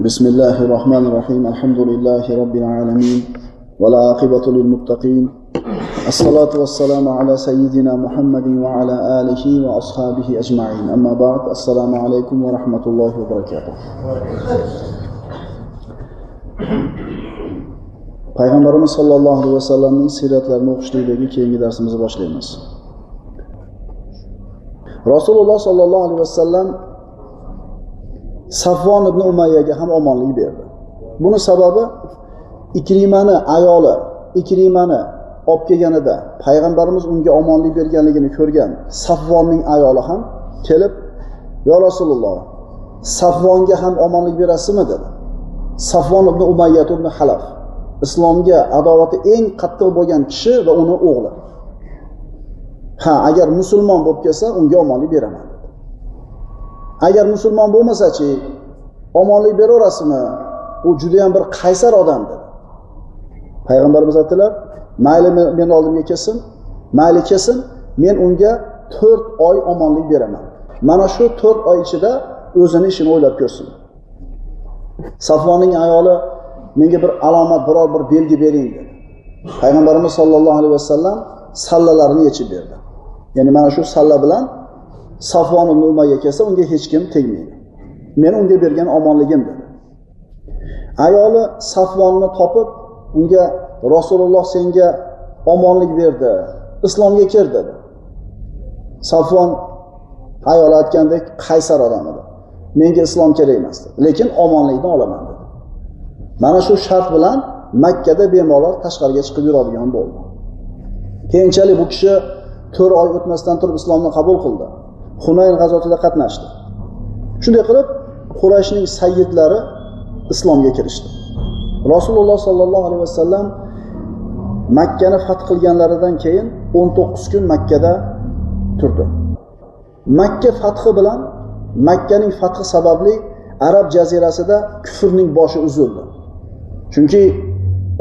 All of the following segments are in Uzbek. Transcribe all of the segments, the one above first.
بسم الله الرحمن الرحيم الحمد لله رب العالمين والعاقبة للمتقين الصلاة والسلام على سيدنا محمد وعلى آله وأصحابه أجمعين أما بعد السلام عليكم ورحمة الله وبركاته payg'ambarimiz sollallohu alayhi vasallamning siyratlarini o'qishlikdagi keyingi darsimizni boshlaymiz rasululloh sollallohu alayhi vasallam safvon ibn umayyaga ham omonlik berdi. Buni sababi ikrimani ayoli ikrimani olib kelganida payg'ambarimiz unga omonlik berganligini ko'rgan safvonning ayoli ham kelib yo rasululloh safvonga ham omonlik berasizmi? dedi. Safvon ibn umayyat ibn halaf islomga adovati eng qattiq bo'lgan kishi va uni o'g'li. Ha agar musulmon bo'lib kelsa unga omonlik beraman. Agar musulmon bo'lmasachi omonlik beraverasizmi? U judayam bir qaysar odam dedi. Payg'ambarimiz aytdilar mayli meni oldimga kelsin mayli kelsin men unga to'rt oy omonlik beraman. Mana shu to'rt oy ichida o'zini ishini o'ylab ko'rsin. Safvonning ayoli menga bir alomat biror bir belgi bering dedi. Payg'ambarimiz sollallohu alayhi vasallam sallalarini yechib berdi. Ya'ni mana shu salla bilan safvon ibn umayya kelsa unga hech kim tegmaydi. Men unga bergan omonligim dedi ayoli safvonni topib unga rasululloh senga omonlik berdi islomga kir dedi. Safvon ayol aytgandek qaysar odam edi. Menga islom kerak emas lekin omonlikni olaman dedi. Mana shu shart bilan makkada bemalol tashqariga chiqib yuradigan bo'ldi. Keyinchalik bu kishi to'rt oy o'tmasdan turib islomni qabul qildi. Hunayn g'azotida qatnashdi. Shunday qilib qurayshning sayyidlari islomga kirishdi. Rasululloh sollallohu alayhi vasallam makkani fath qilganlaridan keyin o'n to'qqiz kun makkada turdi. Makka fathi bilan makkaning fathi sababli arab jazirasida kufrning boshi uzildi. Chunki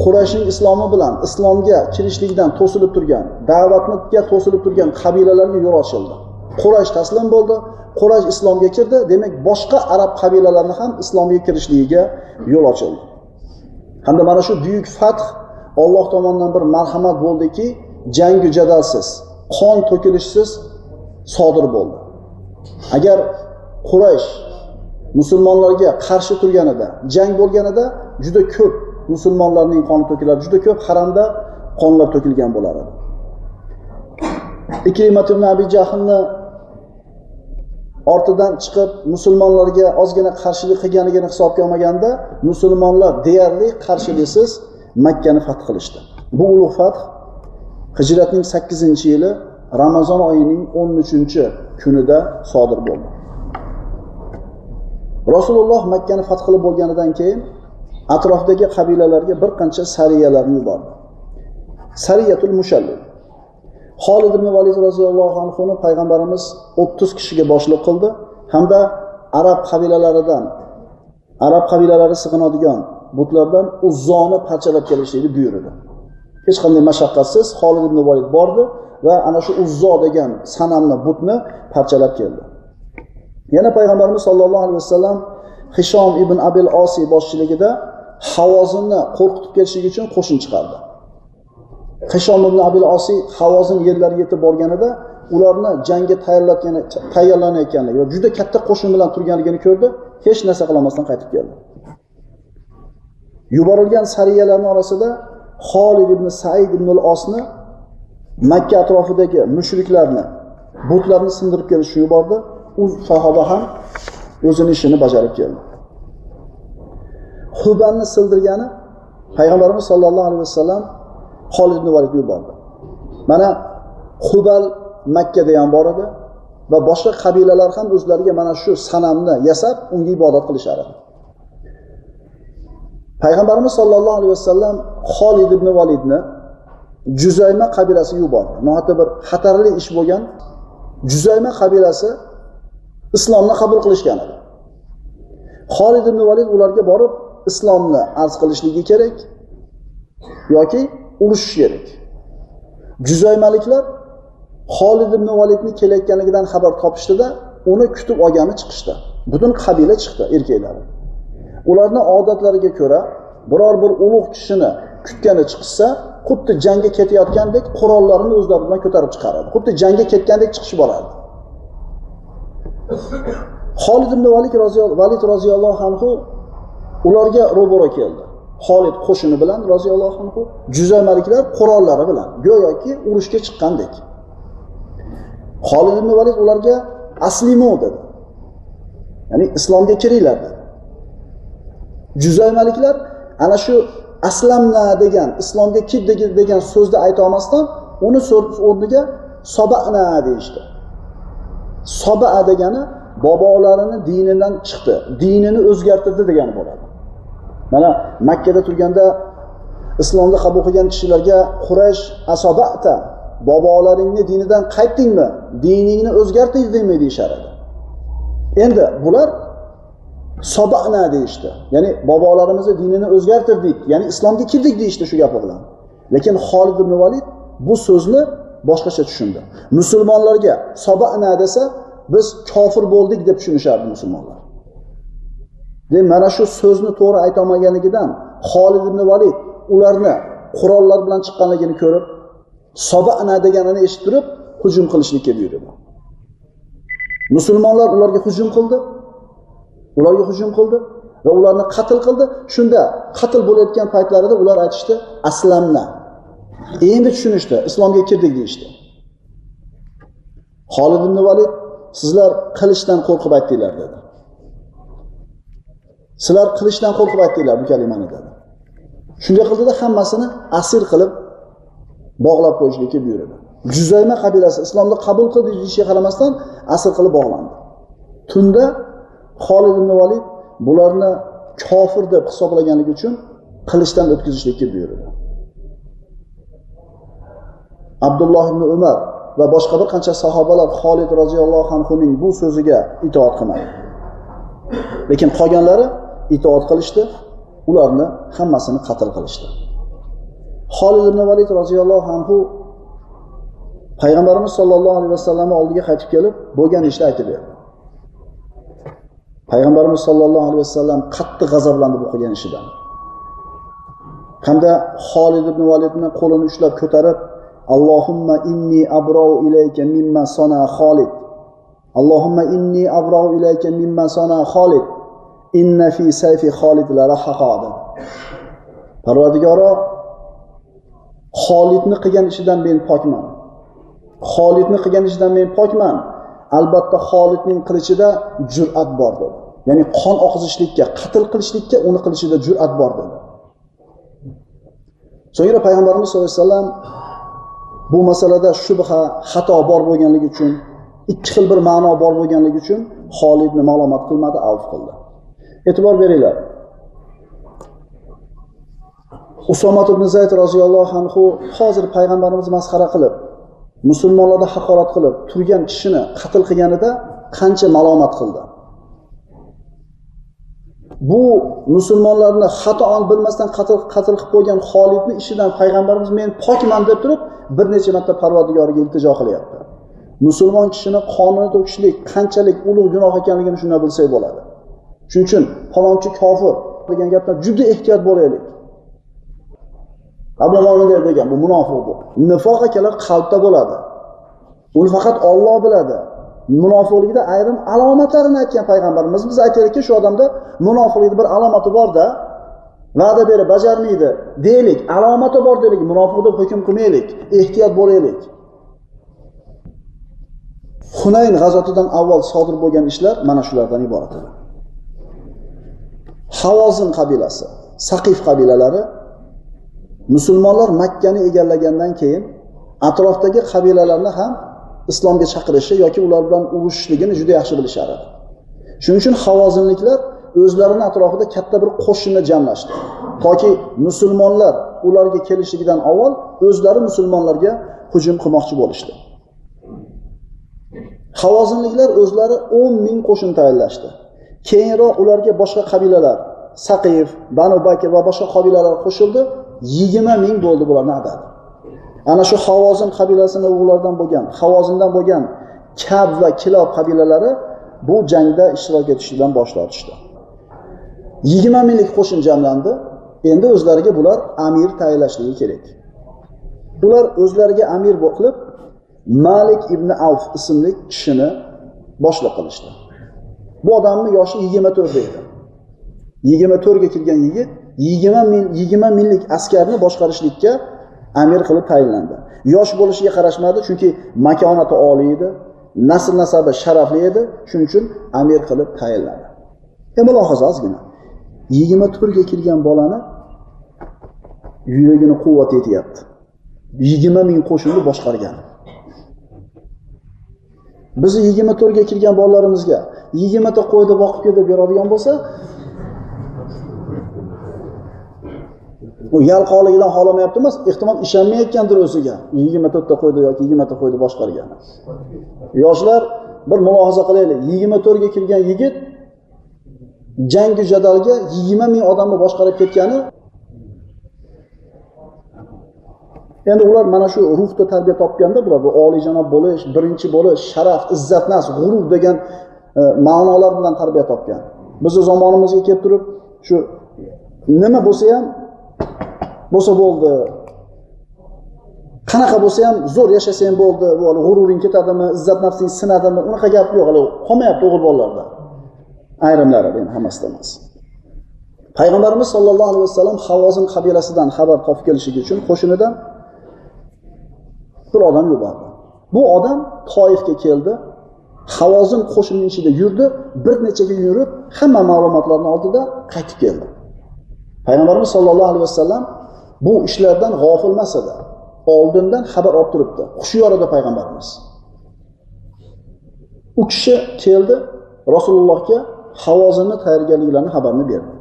qurashning islomi bilan islomga kirishlikdan to'silib turgan da'vatga to'silib turgan qabilalarga yo'l ochildi. Qurash taslim bo'ldi. Qurash islomga kirdi. Demak boshqa arab qabilalarni ham islomga kirishligiga yo'l ochildi. Hamda mana shu buyuk fath olloh tomonidan bir marhamat bo'ldiki jangu jadalsiz qon to'kilishsiz sodir bo'ldi. Agar qurash musulmonlarga qarshi turganida jang bo'lganida juda ko'p musulmonlarning qoni to'kiladi juda ko'p haramda qonlar to'kilgan bo'lar edi. Ikrimat ibn abi jahlni ortidan chiqib musulmonlarga ozgina qarshilik qilganligini hisobga olmaganda musulmonlar deyarli qarshiliksiz makkani fath qilishdi. Bu ulug' fath hijratning sakkizinchi yili ramazon oyining o'n uchinchi kunida sodir bo'ldi. Rasululloh makkani fath qilib bo'lganidan keyin atrofdagi qabilalarga bir qancha sariyalarni yubordi. Sariyatul mushallil Xolid ibn Valid roziyallohu anhuni payg'ambarimiz 30 kishiga boshliq qildi hamda arab qabilalaridan arab qabilalari sig'inadigan butlardan uzzoni parchalab kelishlikni buyurdi. Hech qanday mashaqqatsiz Xolid ibn Valid bordi va ana shu uzzo degan sanamni butni parchalab keldi. Yana payg'ambarimiz sollallohu alayhi vasallam Hishom ibn Abil Osiy boshchiligida Havozinni qo'rqitib kelishlik uchun qo'shin chiqardi. Hishom ibn Abil Osiy Havozin yerlariga yetib borganida ularni jangga tayyorlatgan tayyorlanayotganligi va juda katta qo'shin bilan turganligini ko'rdi, hech narsa qilolmasdan qaytib keldi. Yuborilgan sariyalarning orasida Xolid ibn Said ibn osni Makka atrofidagi mushriklarni, butlarni sindirib kelishni yubordi. U sahoba ham o'zining ishini bajarib keldi. Hubanni sildirgani payg'ambarimiz sollallohu alayhi vasallam Xolid ibn Validni yubordi. Mana Hubal Makkada ham bor edi va boshqa qabilalar ham o'zlariga mana shu sanamni yasab unga ibodat qilishar edi. Payg'ambarimiz sollallohu alayhi vasallam Xolid ibn Validni Juzayma qabilasiga yubordi. Nohata bir xatarli ish bo'lgan Juzayma qabilasi islomni qabul qilishgan edi. Xolid ibn Valid ularga borib islomni arz qilishligi kerak yoki urushish kerak. Juzaymaliklar Xolid ibn Validni kelayotganligidan xabar topishdida uni kutib olgani chiqishdi. Butun qabila chiqdi erkaklari. ularni odatlariga ko'ra biror bir ulug' kishini kutgani chiqishsa xuddi jangga ketayotgandek qurollarini o'zlari bilan ko'tarib chiqaradi xuddi jangga ketgandek chiqishib borardi Xolid ibn Valid roziyallohu anhu ularga ro'baro keldi. Xolid qo'shini bilan roziyallohu anhu juzamaliklar qurollari bilan go'yoki urushga chiqqandek. Xolid ibn Valid ularga aslimu dedi. Ya'ni islomga kiringlar dedi. Juzaymaliklar ana shu aslamna degan islomga kir degan so'zni ayta olmasdan uni o'rniga sobana deyishdi. Soba degani bobolarini dinidan chiqdi, dinini o'zgartirdi degani bo'ladi. Mana Makkada turganda islomni qabul qilgan kishilarga Quraysh asobata bobolaringni dinidan qaytdingmi? Diningni o'zgartirdingmi deyishar edi. Endi bular sobana deyishdi. Ya'ni bobolarimizni dinini o'zgartirdik, ya'ni islomga kirdik deyishdi shu gapi bilan. Lekin Xolid ibn Valid bu so'zni boshqacha tushundi. Musulmonlarga sobana desa, biz kofir bo'ldik deb tushunishardi musulmonlar. Demak, mana shu so'zni to'g'ri aytolmaganligidan Xolid ibn Valid ularni qurollar bilan chiqqanligini ko'rib, sobana deganini eshitib turib, hujum qilishlikka buyurdi. Musulmonlar ularga hujum qildi. Ularga hujum qildi va ularni qatl qildi. Shunda qatl bo'layotgan paytlarida ular aytishdi, aslamna. Endi tushunishdi, islomga kirdik deyishdi. Xolid ibn Valid sizlar qilishdan qo'rqib aytdinglar dedi. Sizlar qilishdan qo'rqib aytdinglar bu kalimani dedi. Shunday qildida hammasini asir qilib bog'lab qo'yishlikka buyurdi. Juzayma qabilasi islomni qabul qildi deyishiga qaramasdan asir qilib bog'landi. Tunda Xolid ibn Valid bularni kofir deb hisoblaganligi uchun qilishdan o'tkazishlikka buyurdi. Abdulloh ibn Umar va boshqa bir qancha sahobalar Xolid roziyallohu anhuning bu so'ziga itoat qilmadi. Lekin qolganlari itoat qilishdi, ularni hammasini qatl qilishdi. Xolid ibn Valid roziyallohu anhu payg'ambarimiz sollallohu alayhi vasallamning oldiga qaytib kelib, bo'lgan ishni aytib berdi. Payg'ambarimiz sollallohu alayhi vasallam qattiq g'azablandi bu qilgan ishidan. Hamda Xolid ibn Validni qo'lini ushlab ko'tarib, Allohumma inni abrau ilayka mimma sana Xolid. Allohumma inni abrau ilayka mimma sana Xolid. Inna fi sayfi Xolid la dedi Parvardigoro Xolidni qilgan ishidan men pokman. Xolidni qilgan ishidan men pokman. Albatta Xolidning qilichida jur'at bor dedi. Ya'ni qon oqizishlikka, qatl qilishlikka uni qilishida jur'at bor dedi. So'ngra payg'ambarimiz sollallohu alayhi vasallam bu masalada shubha, xato bor bo'lganligi uchun, ikki xil bir ma'no bor bo'lganligi uchun Xolidni ma'lumot qilmadi, avf qildi. E'tibor beringlar. Usomat ibn Zayd roziyallohu anhu hozir payg'ambarimiz masxara qilib, musulmonlarni haqorat qilib, turgan kishini qatl qilganida qancha malomat qildi. Bu musulmonlarni xato bilmasdan qatl qatl qilib qo'ygan Xolidni ishidan payg'ambarimiz men pokman deb turib, bir necha marta Parvardigoriga iltijo qilyapti. Musulmon kishini qonini to'kishlik qanchalik ulug' gunoh ekanligini shunda bilsak bo'ladi. Shuning uchun falonchi kofir degan gapdan juda ehtiyot bo'laylik. Abu Mo'min degan bu munofiq bu. Nifoq akalar qalbda bo'ladi. Uni faqat Alloh biladi. Munofiqlikda ayrim alomatlarini aytgan payg'ambarimiz biz aytaylikki, shu odamda munofiqlikning bir alomati borda, va'da berib bajarmaydi deylik, alomati bor deylik, munofiq deb hukm qilmaylik, ehtiyot bo'laylik. Hunayn g'azotidan avval sodir bo'lgan ishlar mana shulardan iborat edi. Havozin qabilasi, Saqif qabilalari musulmonlar Makkani egallagandan keyin atrofdagi qabilalarni ham islomga chaqirishi yoki ular bilan urushishligini juda yaxshi bilishar edi. Shuning uchun havozinliklar o'zlarini atrofida katta bir qo'shinni jamlashdi. Toki musulmonlar ularga kelishligidan avval o'zlari musulmonlarga hujum qilmoqchi bo'lishdi. Havozinliklar o'zlari 10 ming qo'shin tayyorlashdi. Keyinroq ularga boshqa qabilalar, Saqif, Banu Bakr va boshqa qabilalar qo'shildi. 20 ming bo'ldi bularni adadi. Ana shu Havozin qabilasining o'g'illaridan bo'lgan, Havozindan bo'lgan Kab va Kilob qabilalari bu jangda ishtirok etishdan bosh tortishdi. yigirma minglik qo'shin jamlandi endi o'zlariga bular amir tayinlashligi kerak ular o'zlariga amir qilib malik ibn avf ismli kishini boshliq qilishdi bu odamni yoshi yigirma to'rtda edi yigirma to'rtga kirgan yigit yigirma ming yigirma minglik askarni boshqarishlikka amir qilib tayinlandi. Yosh bo'lishiga qarashmadi chunki makonati oliy edi nasl nasabi sharafli edi shuning uchun amir qilib tayinladi. E mulohaza ozgina. Yigirma to'rtga kirgan bolani yuragini quvvat yetyapti. Yigirma ming qo'shinni boshqargan. Bizni yigirma to'rtga kirgan bolalarimizga yigirmata qo'yni boqib kel deb beradigan bo'lsa u yalqovligidan xohlamayapti emas ehtimol ishonmayotgandir o'ziga. Yigirma to'rtta qo'yni yoki yigirmata qo'yni boshqargan. Yoshlar bir mulohaza qilaylik. Yigirma to'rtga kirgan yigit jangi jadalga yigirma ming odamni boshqarib ketgani endi ular mana shu ruhda tarbiya topganda bular bu oliyjanob bo'lish birinchi bo'lish sharaf izzat g'urur degan E, ma'nolar bilan tarbiya topgan. Bizni zamonimizga kelib turib shu nima bo'lsa ham bo'lsa bo'ldi. Qanaqa bo'lsa ham zo'r yashasang bo'ldi. Bu g'ururing ketadimi izzat nafsing sinadimi unaqa gap yo'q. Hali qolmayapti o'g'il bolalarda. Ayrimlari endi hammasida emas. Payg'ambarimiz sollallohu alayhi vasallam havozin qabilasidan xabar topib kelishligi uchun qo'shinidan bir odam yubordi. Bu odam toifga keldi. Havozin qo'shini ichida yurdi bir necha kun yurib hamma ma'lumotlarni oldida qaytib keldi. Payg'ambarimiz sollallohu alayhi vasallam bu ishlardan g'ofil emas edi. Oldindan xabar olib turibdi. Hushyor edi payg'ambarimiz. U kishi keldi rasulullohga havozinni tayyorgarliklarini xabarini berdi.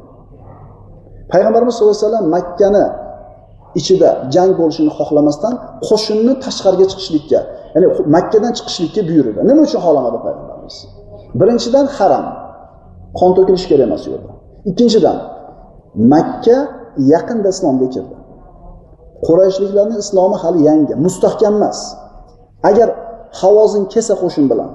Payg'ambarimiz sallallohu alayhi vasallam makkani ichida jang bo'lishini xohlamasdan qo'shinni tashqariga chiqishlikka ya'ni makkadan chiqishlikka buyurdi. Nima uchun xohlamadi payg'ambarimiz? Birinchidan haram. Qon to'kilishi kerak emas u yerda. Ikkinchidan makka yaqinda islomga kirdi. Qurayshliklarni islomi hali yangi mustahkam emas. Agar havozin kelsa qo'shin bilan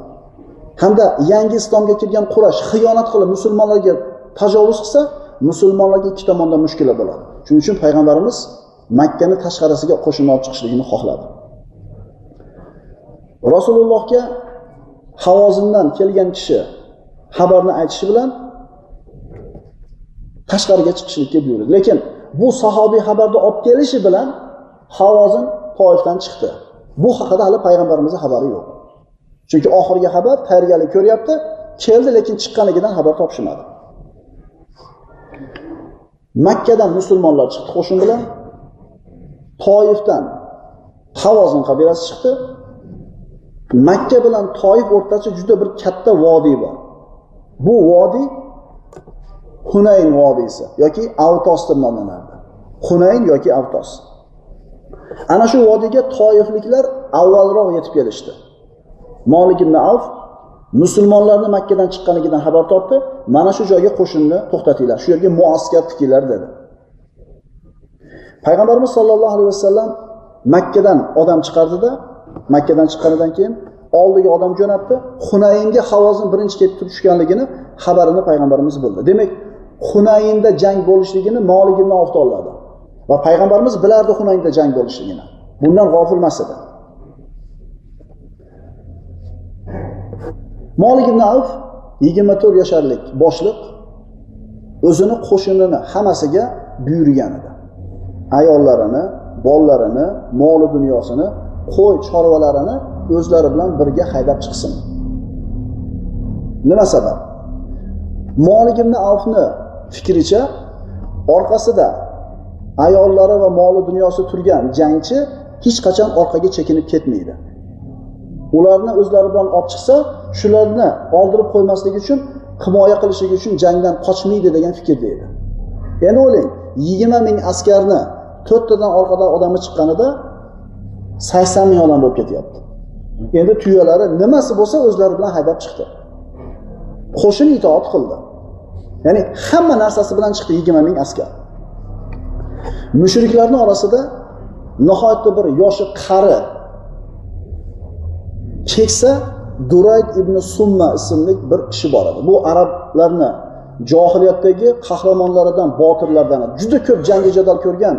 hamda yangi islomga kirgan qurash xiyonat qilib musulmonlarga tajovuz qilsa musulmonlarga ikki tomondan mushkula bo'ladi. Shuning uchun payg'ambarimiz makkani tashqarisiga qo'shin olib chiqishligini xohladi. Rasulullohga havozindan kelgan kishi xabarni aytishi bilan tashqariga chiqishlikka buyurdi. Lekin bu sahobiy xabarni olib kelishi bilan havozin toifdan chiqdi. Bu haqida hali payg'ambarimizni xabari yo'q. Chunki oxirgi xabar tayyorgarlik ko'ryapti keldi lekin chiqqanligidan xabar topishmadi. Makkadan musulmonlar chiqdi qo'shin bilan toifdan havozin qabilasi chiqdi. Makka bilan toif o'rtasida juda bir katta vodiy bor. Bu vodiy hunayn vodiysi yoki avtos deb nomlanardi hunayn yoki avtos. Ana shu vodiyga toifliklar avvalroq yetib kelishdi. Molik ibn avf musulmonlarni makkadan chiqqanligidan xabar topdi. Mana shu joyga qo'shinni to'xtatinglar. Shu yerga muaskar tikinglar dedi. Payg'ambarimiz sollallohu alayhi vasallam makkadan odam chiqardida makkadan chiqqanidan keyin oldiga odam jo'natdi. Hunaynga havozin birinchi kelib tushganligini xabarini payg'ambarimiz bildi. Demak hunaynda jang bo'lishligini molik ibn avf oladi va payg'ambarimiz bilardi hunaynda jang bo'lishligini. Bundan g'ofil emas edi. Molik ibn avf yigirma to'rt yasharlik boshliq o'zini qo'shinini hammasiga buyurgan edi. Ayollarini bolalarini moli dunyosini qo'y chorvalarini o'zlari bilan birga haydab chiqsin. Nima sabab? Molik ibn avfni fikricha orqasida ayollari va moli dunyosi turgan jangchi hech qachon orqaga chekinib ketmaydi. Ularni o'zlari bilan olib chiqsa shularni oldirib qo'ymaslik uchun himoya qilishligi uchun jangdan qochmaydi degan fikrda edi. Endi o'ylang yigirma ming askarni to'rttadan orqadan odami chiqqanida sakson ming odam bo'lib ketyapti. Endi tuyalari nimasi bo'lsa o'zlari bilan haydab chiqdi. Qo'shin itoat qildi. Ya'ni hamma narsasi bilan chiqdi yigirma ming askar. Mushriklarni orasida nihoyatda bir yoshi qari keksa durayd ibn summa ismli bir kishi bor edi. Bu arablarni johiliyatdagi qahramonlaridan, botirlardan juda ko'p jangi jadal ko'rgan,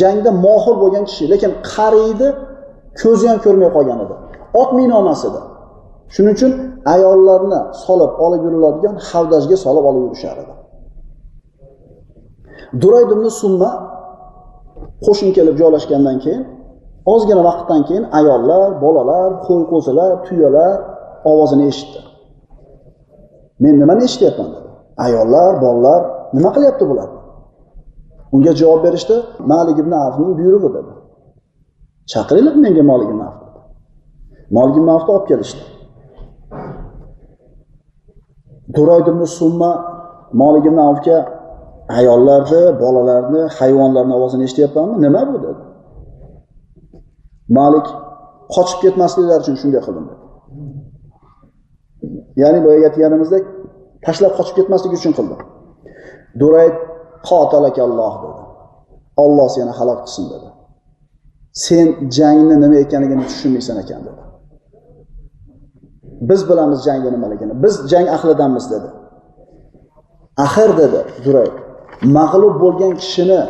jangda mohir bo'lgan kishi, lekin qari edi ko'zi ham ko'rmay qolgan edi. Ot minomas edi. Shuning uchun ayollarni solib olib yuriladigan havdajga solib olib yurishar edi. Durayd ibn Summa qo'shin kelib joylashgandan keyin ozgina vaqtdan keyin ayollar, bolalar, qo'y qo'zilar, tuyalar ovozini eshitdi. Men nimani eshityapman dedi. Ayollar, bolalar nima qilyapti bular? Unga javob berishdi, Malik ibn afning buyrug'i dedi. Chaqiringlar menga moligi ibn moligi Malik olib kelishdi. Durayd ibn Summa Malik ibn ayollarni, bolalarni, hayvonlarni ovozini eshityapmanmi? Nima bu dedi. Malik qochib ketmasliklari uchun shunday qildim dedi. Ya'ni boya aytganimizdek tashlab qochib ketmaslik uchun qildi. Durayd qotalakalloh dedi. olloh seni halok qilsin dedi. Sen jangni nima ekanligini tushunmaysan ekan dedi. Biz bilamiz jangni nimaligini. Biz jang ahlidanmiz dedi. Axir dedi Durayd. Mag'lub bo'lgan kishini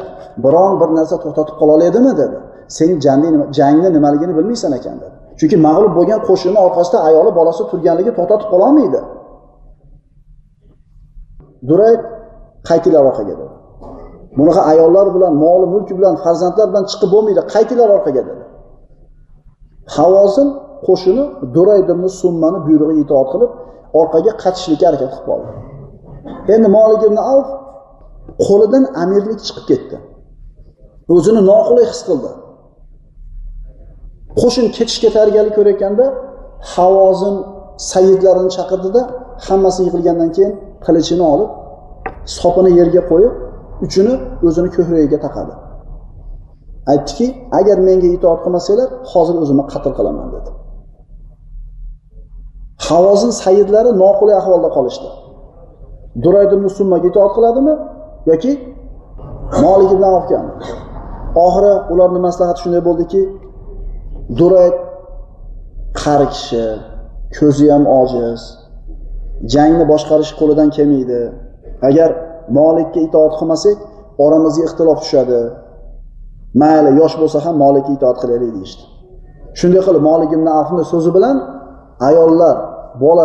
biron bir narsa to'xtatib qola oladimi dedi. Sen jangni jangni nimaligini bilmaysan ekan dedi. Chunki mag'lub bo'lgan qo'shinni orqasida ayoli bolasi turganligi to'xtatib qola olmaydi. Qaytinglar orqaga dedi. Bunaqa ayollar bilan, moli mulki bilan, farzandlar bilan chiqib bo'lmaydi. Qaytinglar orqaga dedi. Havozin qo'shini Durayd ibn Summani buyrug'iga itoat qilib, orqaga qaytishlikka harakat qilib qoldi. Endi molik ibn Avf qo'lidan amirlik chiqib ketdi. O'zini noqulay his qildi. Qo'shin ketishga tayyorgarlik ko'rayotganda Havozin sayyidlarini chaqirdida, hammasi yig'ilgandan keyin qilichini olib, sopini yerga qo'yib, uchini o'zini ko'kragiga taqadi. Aytdiki, agar menga itoat qilmasanglar, hozir o'zimni qatl qilaman dedi. Havozin sayyidlari noqulay ahvolda qolishdi. Durayd ibn Summaga itoat qiladimi yoki molik ibn Avfgami? Oxiri ularni maslahati shunday bo'ldiki, Durayd qari kishi, ko'zi ham ojiz, jangni boshqarish qo'lidan kelmaydi. Agar Malikka itoat qilmasak, oramizga ixtilof tushadi. Mayli, yosh bo'lsa ham Malikka itoat qilaylik deydi. Shunday qilib Malik ibn Avfning so'zi bilan ayollar, bola